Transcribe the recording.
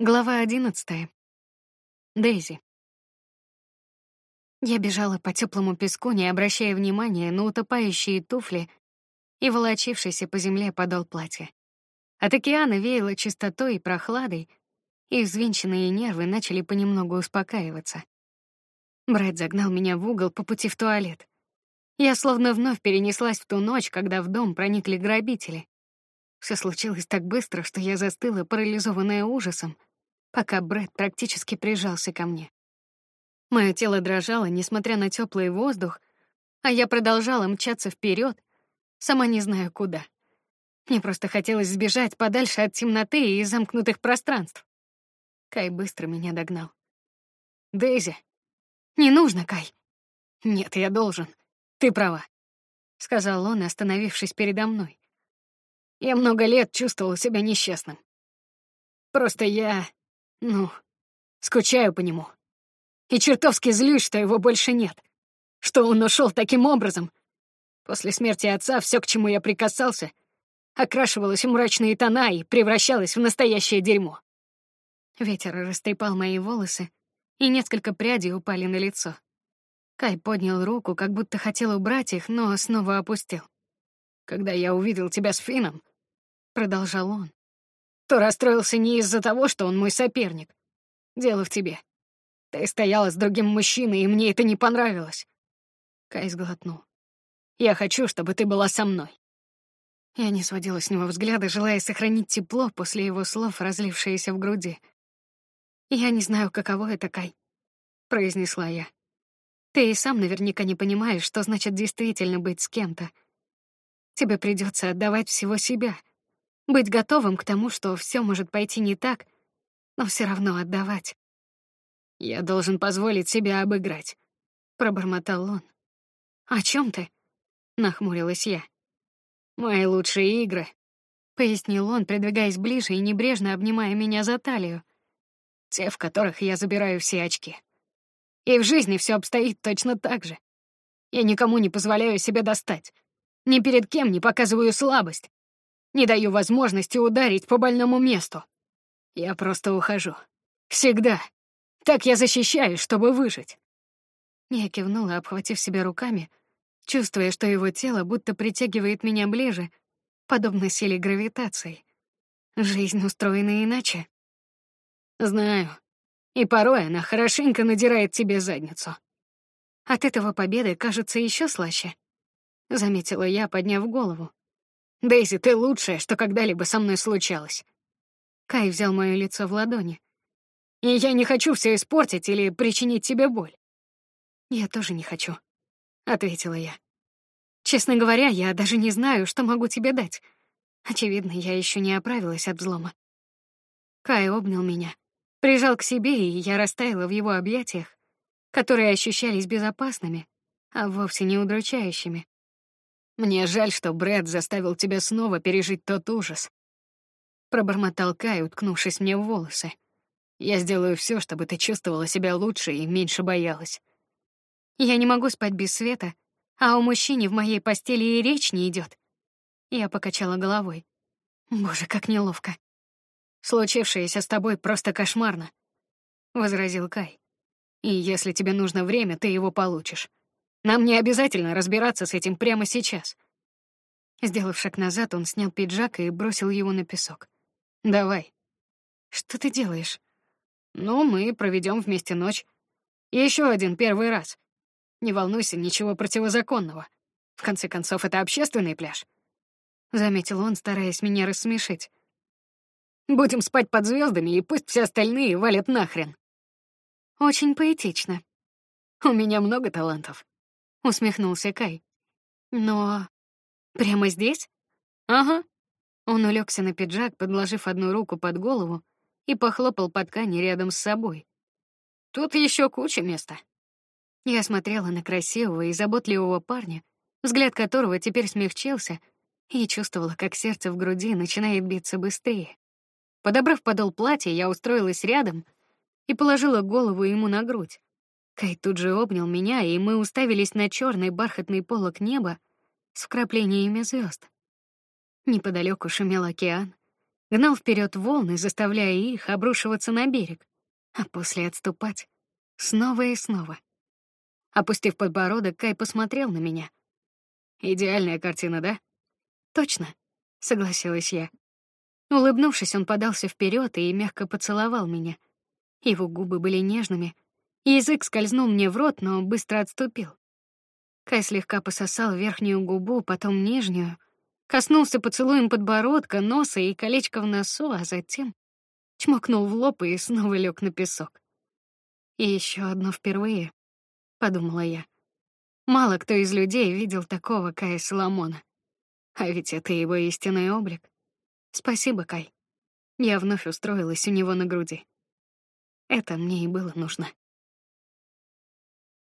Глава одиннадцатая. Дейзи. Я бежала по теплому песку, не обращая внимания на утопающие туфли и волочившийся по земле подол платья. От океана веяло чистотой и прохладой, и взвинченные нервы начали понемногу успокаиваться. Брэд загнал меня в угол по пути в туалет. Я словно вновь перенеслась в ту ночь, когда в дом проникли грабители. Все случилось так быстро, что я застыла, парализованная ужасом — пока Брэд практически прижался ко мне. Мое тело дрожало, несмотря на теплый воздух, а я продолжала мчаться вперед, сама не знаю куда. Мне просто хотелось сбежать подальше от темноты и замкнутых пространств. Кай быстро меня догнал. Дейзи, не нужно, Кай. Нет, я должен. Ты права, сказал он, остановившись передо мной. Я много лет чувствовал себя несчастным. Просто я ну, скучаю по нему. И чертовски злюсь, что его больше нет. Что он ушел таким образом. После смерти отца все, к чему я прикасался, окрашивалось в мрачные тона и превращалось в настоящее дерьмо. Ветер растрепал мои волосы, и несколько прядей упали на лицо. Кай поднял руку, как будто хотел убрать их, но снова опустил. Когда я увидел тебя с Фином, продолжал он, то расстроился не из-за того, что он мой соперник. Дело в тебе. Ты стояла с другим мужчиной, и мне это не понравилось. Кай сглотнул. Я хочу, чтобы ты была со мной. Я не сводила с него взгляда, желая сохранить тепло после его слов, разлившееся в груди. Я не знаю, каково это, Кай, произнесла я. Ты и сам наверняка не понимаешь, что значит действительно быть с кем-то. Тебе придется отдавать всего себя, быть готовым к тому, что все может пойти не так, но все равно отдавать. Я должен позволить себе обыграть, пробормотал он. О чем ты? нахмурилась я. Мои лучшие игры, пояснил он, придвигаясь ближе и небрежно обнимая меня за талию. Те, в которых я забираю все очки. И в жизни все обстоит точно так же. Я никому не позволяю себя достать. Ни перед кем не показываю слабость. Не даю возможности ударить по больному месту. Я просто ухожу. Всегда. Так я защищаюсь, чтобы выжить. Я кивнула, обхватив себя руками, чувствуя, что его тело будто притягивает меня ближе, подобно силе гравитации. Жизнь устроена иначе. Знаю. И порой она хорошенько надирает тебе задницу. От этого победы кажется еще слаще, заметила я, подняв голову. Дейзи, ты лучшая, что когда-либо со мной случалось. Кай взял моё лицо в ладони. И я не хочу все испортить или причинить тебе боль. Я тоже не хочу, ответила я. Честно говоря, я даже не знаю, что могу тебе дать. Очевидно, я еще не оправилась от взлома. Кай обнял меня, прижал к себе, и я растаяла в его объятиях, которые ощущались безопасными, а вовсе не удручающими. Мне жаль, что Брэд заставил тебя снова пережить тот ужас. Пробормотал Кай, уткнувшись мне в волосы. Я сделаю все, чтобы ты чувствовала себя лучше и меньше боялась. Я не могу спать без света, а у мужчины в моей постели и речь не идет. Я покачала головой. Боже, как неловко. Случившееся с тобой просто кошмарно, возразил Кай. И если тебе нужно время, ты его получишь. Нам не обязательно разбираться с этим прямо сейчас. Сделав шаг назад, он снял пиджак и бросил его на песок. Давай. Что ты делаешь? Ну, мы проведем вместе ночь. Еще один первый раз. Не волнуйся, ничего противозаконного. В конце концов, это общественный пляж. Заметил он, стараясь меня рассмешить. Будем спать под звездами, и пусть все остальные валят нахрен. Очень поэтично. У меня много талантов усмехнулся Кай. Но прямо здесь? Ага. Он улегся на пиджак, подложив одну руку под голову и похлопал по ткани рядом с собой. Тут еще куча места. Я смотрела на красивого и заботливого парня, взгляд которого теперь смягчился, и чувствовала, как сердце в груди начинает биться быстрее. Подобрав подол платья, я устроилась рядом и положила голову ему на грудь. Кай тут же обнял меня, и мы уставились на черный бархатный полог неба с вкраплениями звезд. Неподалеку шумел океан, гнал вперед волны, заставляя их обрушиваться на берег, а после отступать снова и снова. Опустив подбородок, Кай посмотрел на меня. Идеальная картина, да? Точно, согласилась я. Улыбнувшись, он подался вперед и мягко поцеловал меня. Его губы были нежными, язык скользнул мне в рот, но быстро отступил. Кай слегка пососал верхнюю губу, потом нижнюю, коснулся поцелуем подбородка, носа и колечка в носу, а затем чмокнул в лоб и снова лег на песок. И еще одно впервые, подумала я. Мало кто из людей видел такого Кая Соломона. А ведь это его истинный облик. Спасибо, Кай. Я вновь устроилась у него на груди. Это мне и было нужно.